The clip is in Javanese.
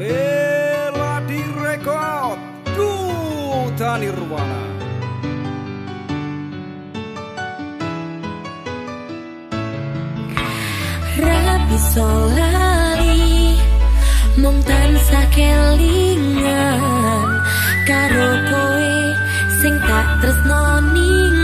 Bela di rekod Duta Nirwana. Rabi Solari tansah kelingan Karo kowe Sing tak tersnoning